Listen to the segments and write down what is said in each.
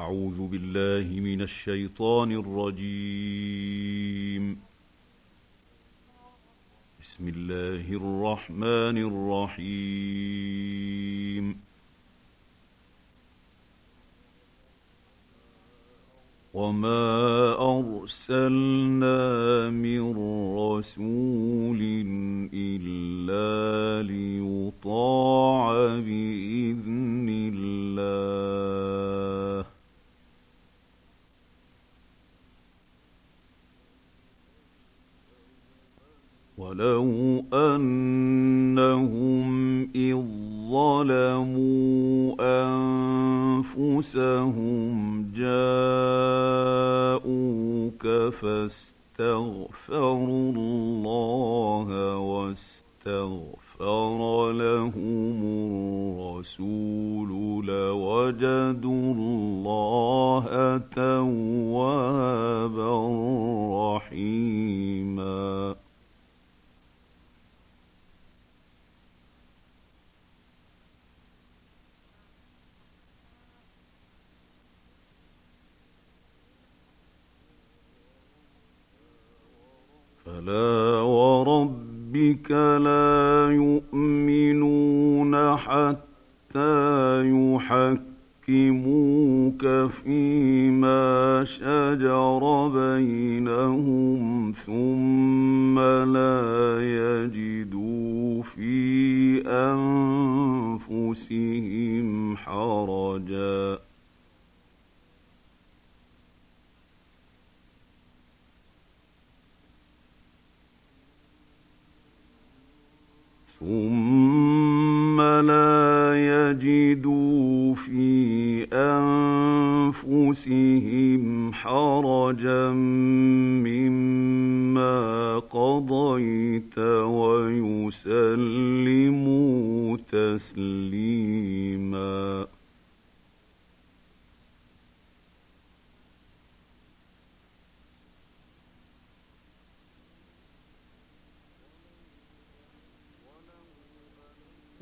أعوذ بالله من الشيطان الرجيم. بسم الله الرحمن الرحيم. وما أرسلنا من رسول إلا ليطاع بإذن الله ولو أنهم إذ ظلموا أنفسهم جاءوك فاستغفروا الله واستغفر لهم الرسول لوجدوا الله توابا رحيما فلا وربك لا يؤمنون حتى يحكموك فيما شجر بينهم ثم لا يجدوا في انفسهم حرجا ثم لا يجدوا في انفسهم حرجا مما قضيت ويسلموا تسليما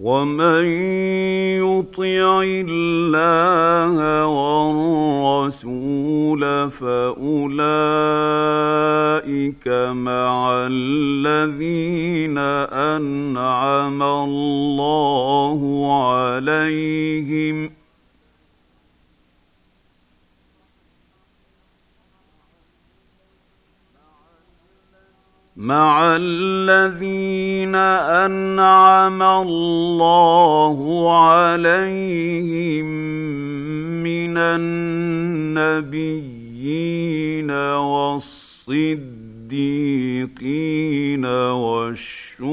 ومن يطع الله والرسول فاولئك مع الذين انعم الله عليهم مع الذين أنعم الله عليهم من النبيين والصديقين والشهداء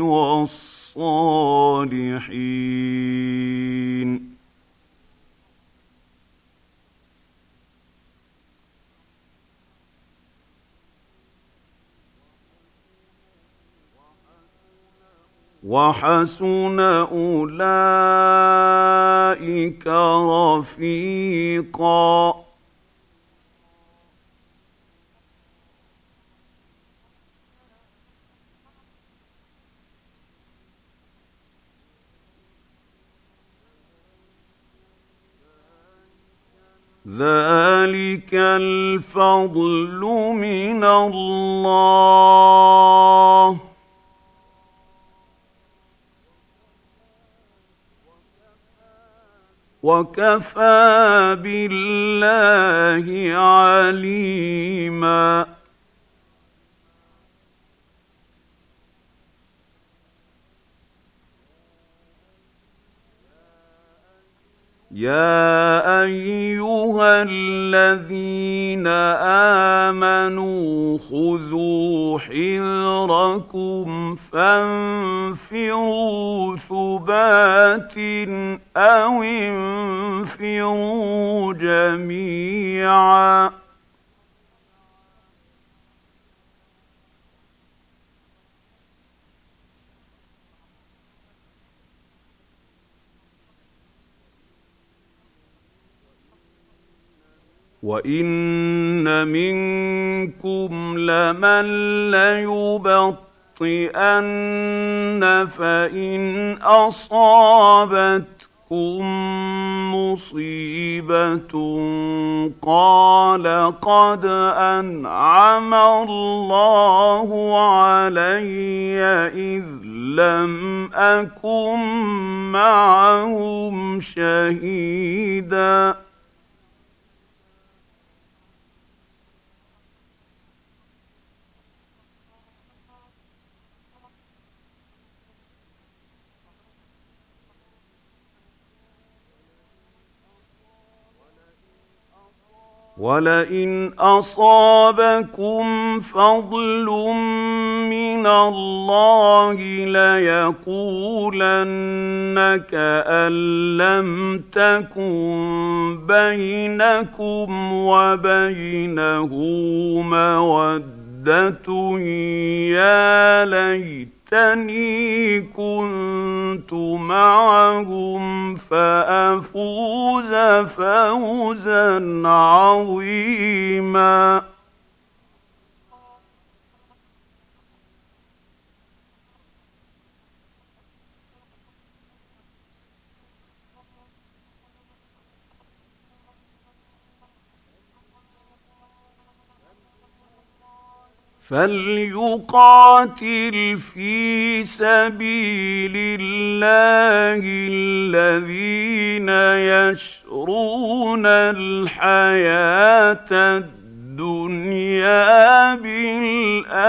والصالحين وحسن أولئك رفيقا. ذلك الفضل من الله. وكفى بالله عليما. يا ايها الذين امنوا خذوا حذركم فانفروا ثبات أو انفروا جميعا وان منكم لمن ليبطئن فان اصابتكم مصيبه قال قد انعم الله علي اذ لم اكن معهم شهيدا ولئن اصابكم فضل من الله ليقولن كان لم تكن بينكم وبينه موده يا ليت ليتني كنت معهم فافوز فوزا عظيما فليقاتل في سبيل الله الذين يشرون الحياة الدنيا بالآخرة.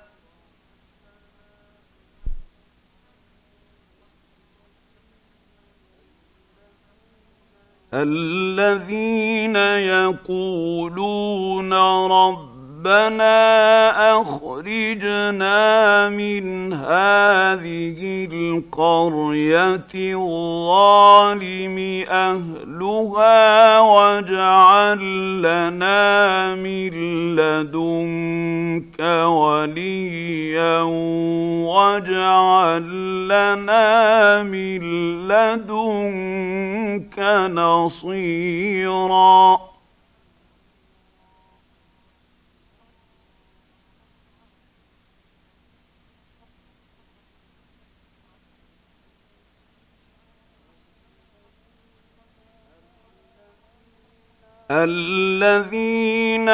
الذين يقولون رب ربنا أخرجنا من هذه القرية الظالم أهلها واجعل لنا من لدنك وليا واجعل لنا من لدنك نصيرا الذين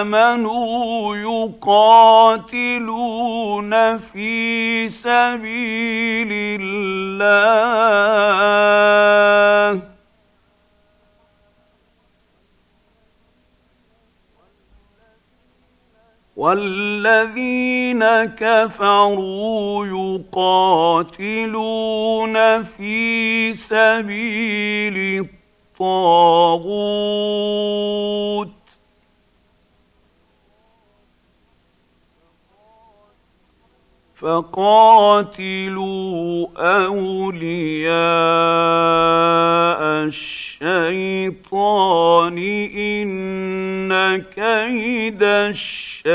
آمنوا يقاتلون في سبيل الله. والذين كفروا يقاتلون في سبيل الطاغوت الطاغوت. فقاتلوا أولياء الشيطان إن كيد الشيطان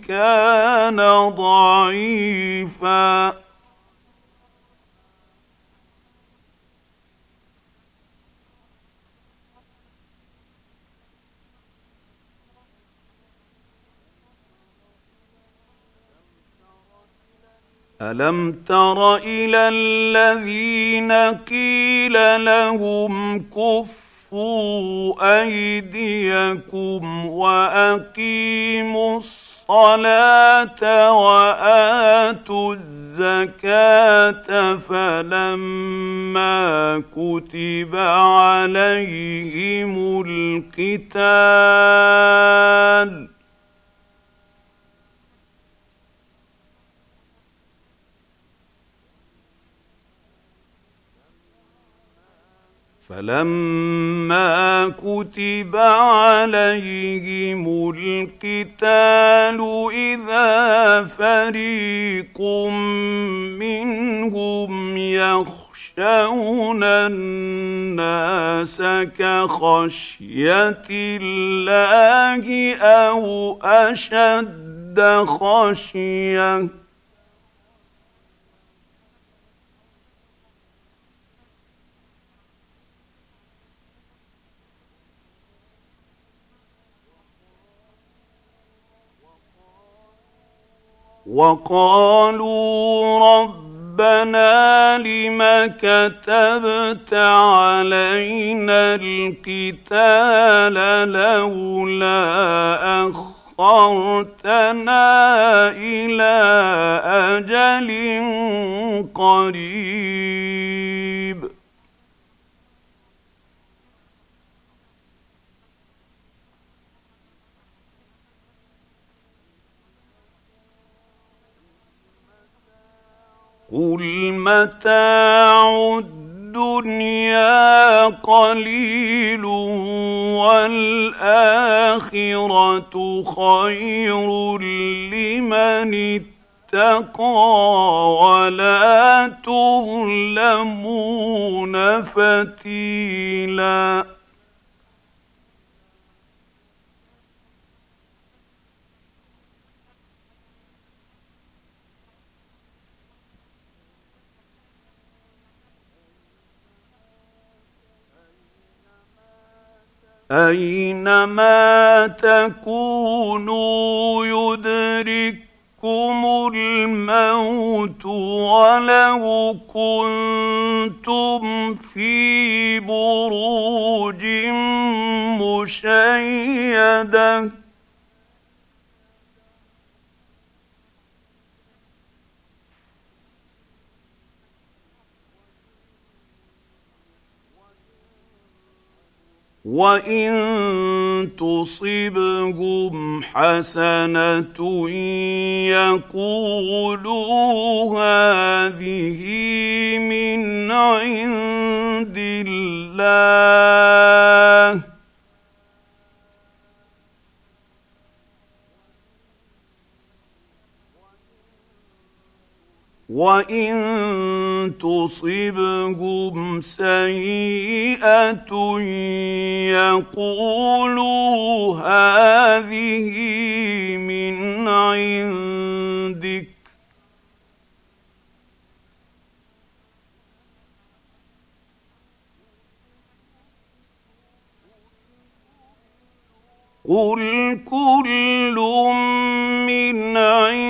كان ضعيفا. الم تر إلى الذين قيل لهم كفوا ايديكم واقيموا الصلاه واتوا الزكاه فلما كتب عليهم القتال فلما كتب عليهم القتال إذا فريق منهم يخشون الناس كخشية الله أو أشد خشية وقالوا ربنا لم كتبت علينا القتال لولا أخرتنا إلى أجل قريب. قل متاع الدنيا قليل والاخره خير لمن اتقى ولا تظلمون فتيلاً أينما تكونوا يدرككم الموت ولو كنتم في بروج مشيدة وان تصبهم حسنه يقولوا هذه من عند الله وان تصبهم سيئه يقولوا هذه من عندك قل كل من عند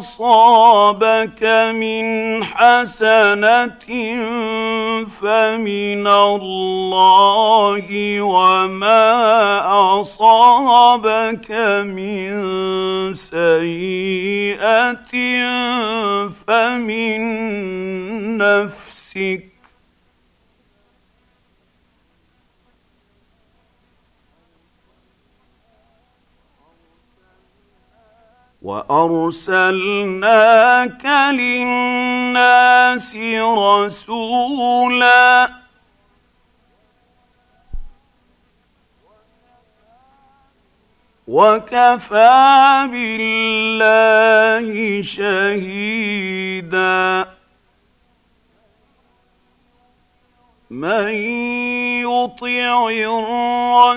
أصابك من حسنة فمن الله وما أصابك من سيئة فمن نفسك وأرسلناك للناس رسولا. وكفى بالله شهيدا. من يطع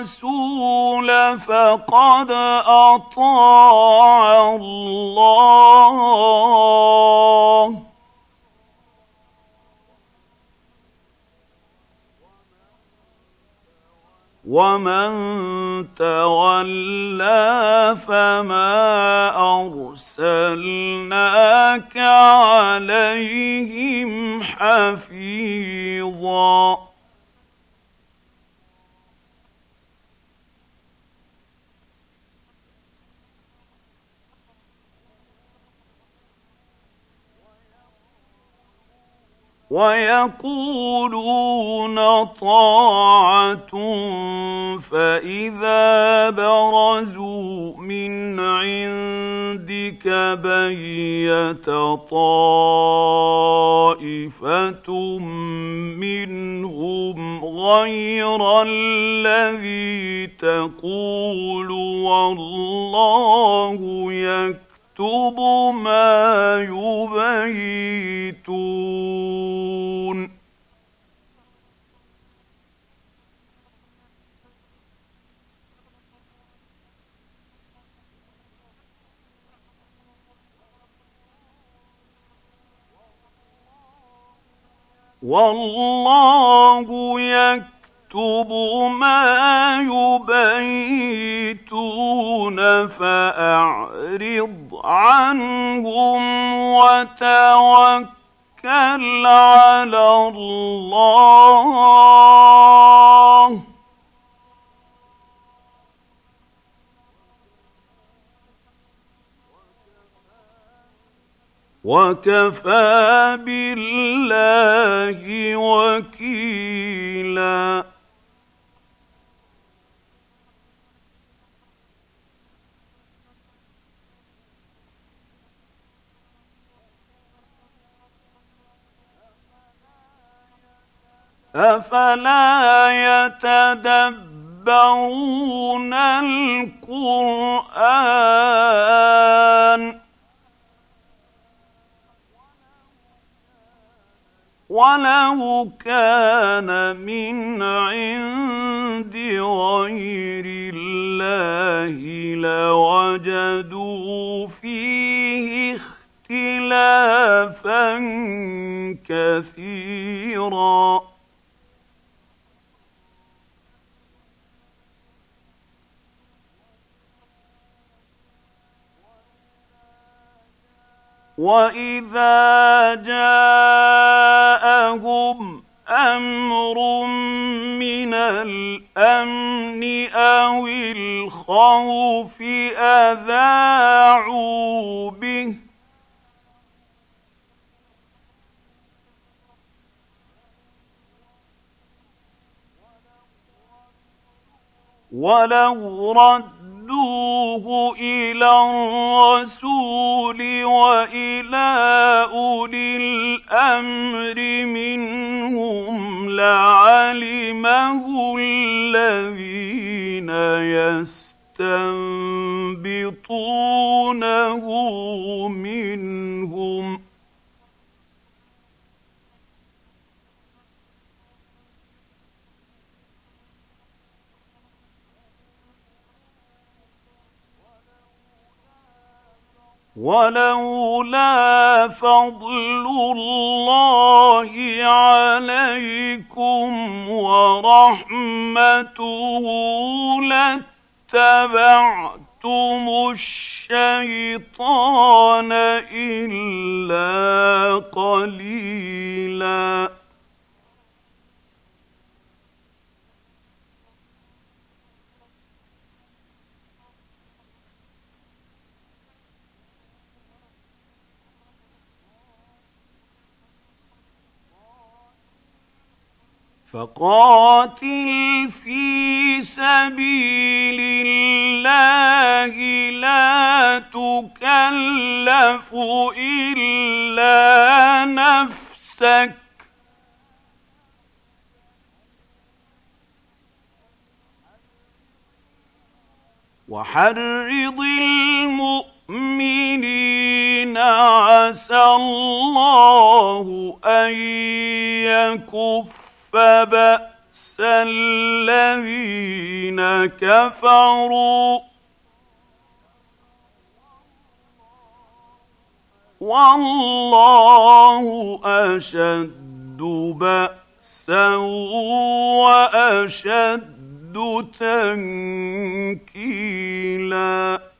الرسول فقد أطاع الله. ومن تولى فما ارسلناك عليهم حفيظا ويقولون طاعة فإذا برزوا من عندك بيت طائفة منهم غير الذي تقول والله يكفر يكتب ما يبيتون. والله يكتب يكتب ما يبيتون فأعرض عنهم وتوكل على الله. وكفى بالله وكيلا. أفلا يتدبرون القرآن؟ ولو كان من عند غير الله لوجدوا فيه اختلافا كثيرا. واذا جاءهم أمر من الامن أو الخوف اذاعوا به ولو ردوه إلى الرسول والى اولي الامر منهم لعلمه الذين يستنبطونه منهم ولولا فضل الله عليكم ورحمته لاتبعتم الشيطان إلا قليلا. فقاتل في سبيل الله لا تكلف إلا نفسك. وحرض المؤمنين عسى الله أن يكف فبأس الذين كفروا. والله أشد بأسا وأشد تنكيلاً.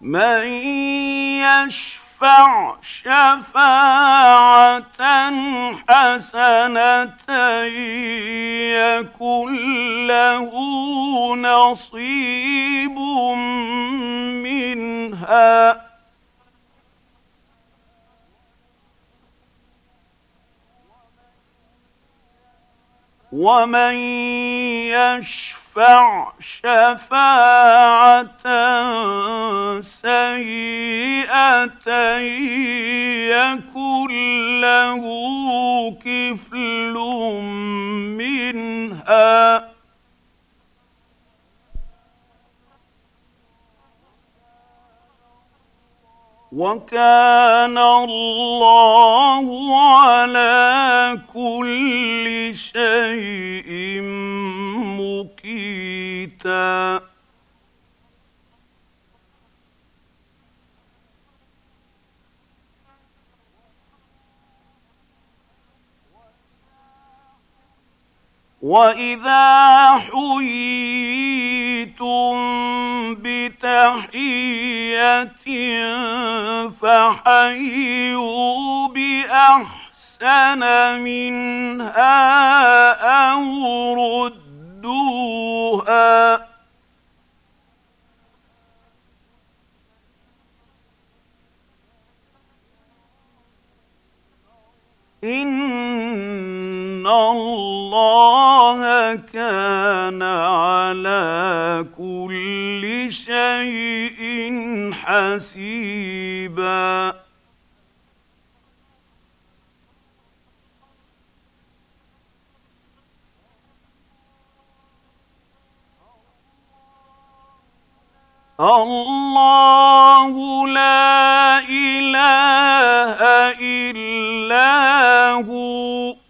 من يشفع شفاعة حسنة يكن له نصيب منها. ومن يشفع شفاعة سيئة يكن له كفل منها. وكان الله على كل شيء مقيتا. واذا حييتم بتحيه فحيوا باحسن منها أو ردوها ان الله كان على كل شيء حسيبا. الله لا إله إلا هو.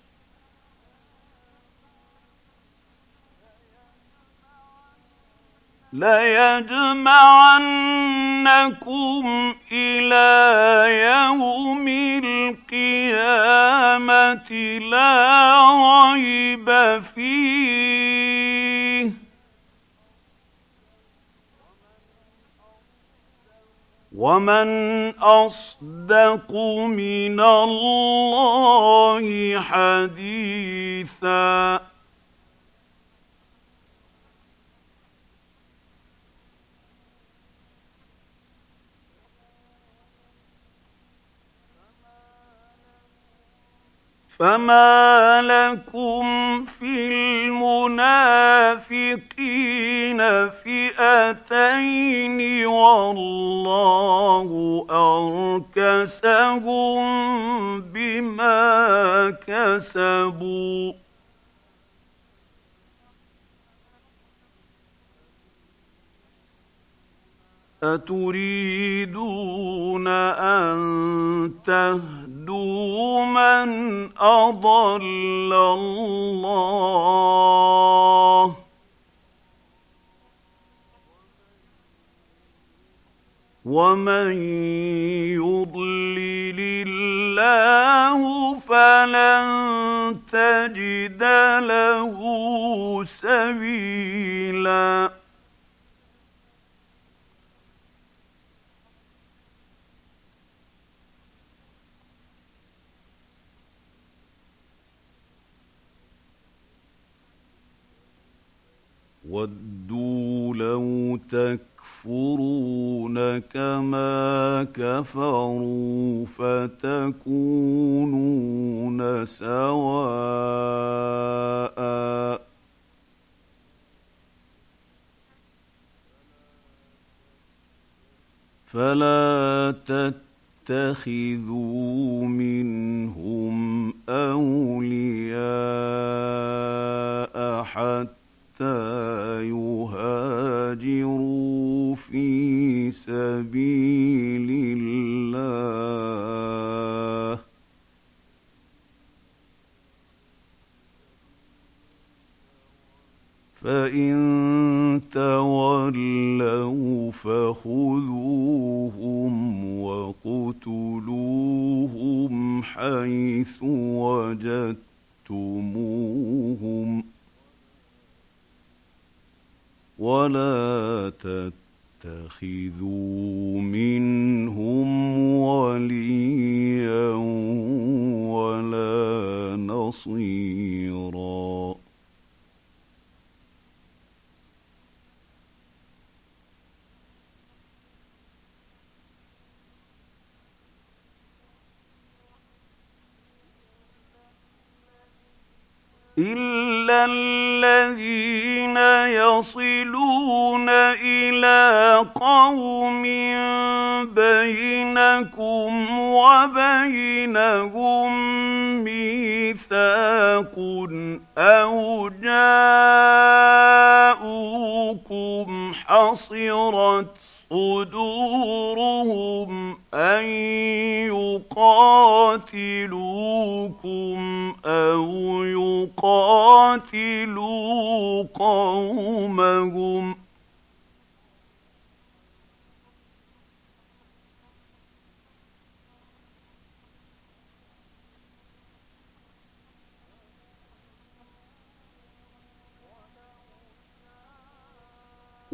ليجمعنكم إلى يوم القيامة لا ريب فيه. ومن أصدق من الله حديثا. فما لكم في المنافقين فئتين والله اركسهم بما كسبوا اتريدون ان تهدوا من اضل الله ومن يضلل الله فلن تجد له سبيلا ودوا لو تكفرون كما كفروا فتكونون سواء. فلا تتخذوا منهم أولياء في سبيل الله. فإن تولوا فخذوهم وقتلوهم حيث وجدتموهم. ولا تتخذوا منهم وليا ولا نصيرا. الذين يصلون إلى قوم بينكم وبينهم ميثاق أو جاءوكم حصرت صدورهم ان يقاتلوكم أو يقاتلوا قومهم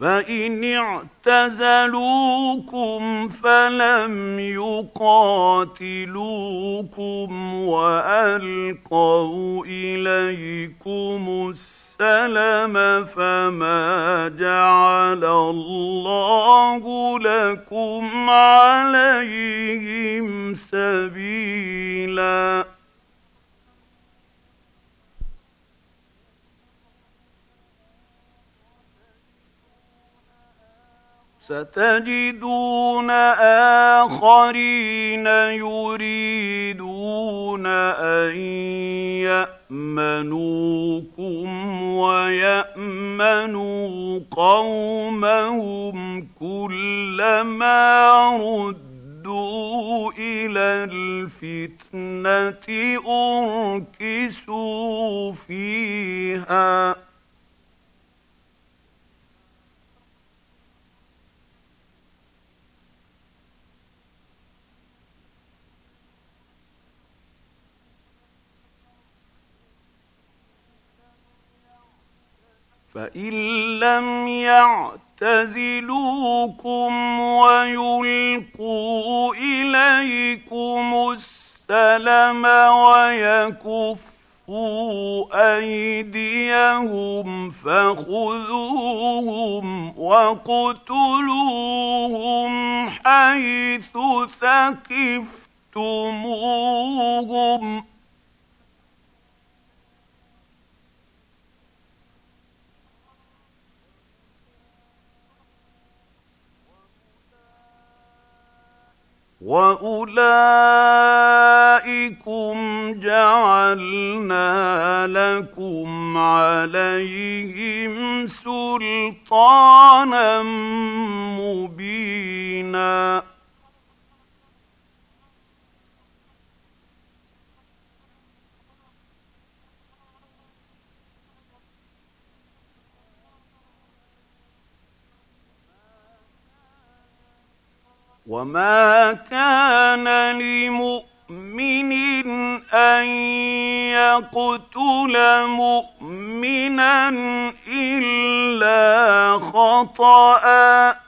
فإن اعتزلوكم فلم يقاتلوكم وألقوا إليكم السلم فما جعل الله لكم عليهم سبيلا ستجدون آخرين يريدون أن يأمنوكم ويأمنوا قومهم كلما ردوا إلى الفتنة أركسوا فيها. فان لم يعتزلوكم ويلقوا اليكم السلم ويكفوا ايديهم فخذوهم واقتلوهم حيث ثقفتموهم واولئكم جعلنا لكم عليهم سلطانا مبينا وما كان لمؤمن ان يقتل مؤمنا الا خطأ.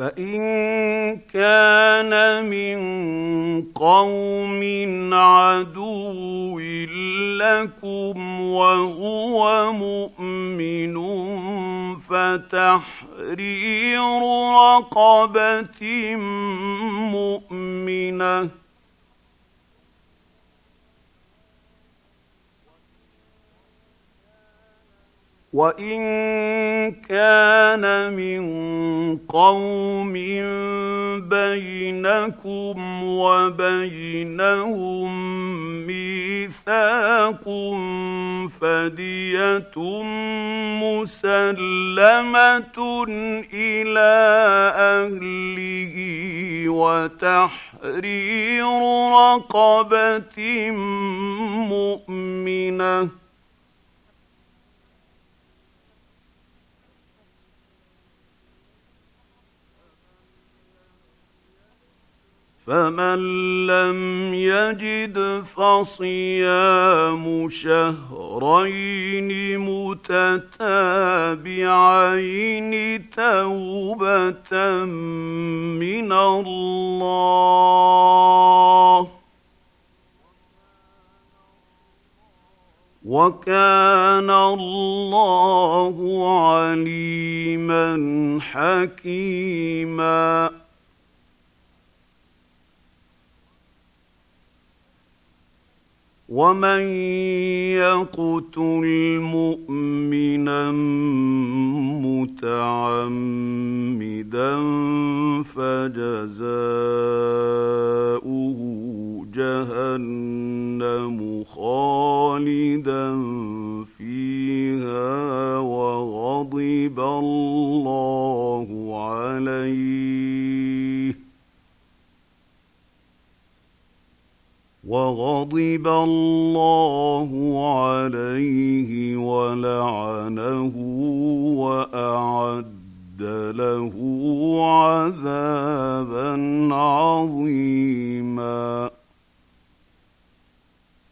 فإن كان من قوم عدو لكم وهو مؤمن فتحرير رقبة مؤمنة وان كان من قوم بينكم وبينهم ميثاق فديه مسلمه إلى اهله وتحرير رقبه مؤمنه فمن لم يجد فصيام شهرين متتابعين توبه من الله وكان الله عليما حكيما ومن يقتل مؤمنا متعمدا فجزاؤه جهنم خالدا فيها وغضب الله عليه وغضب الله عليه ولعنه وأعد له عذابا عظيما.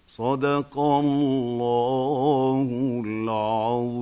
صدق الله العظيم.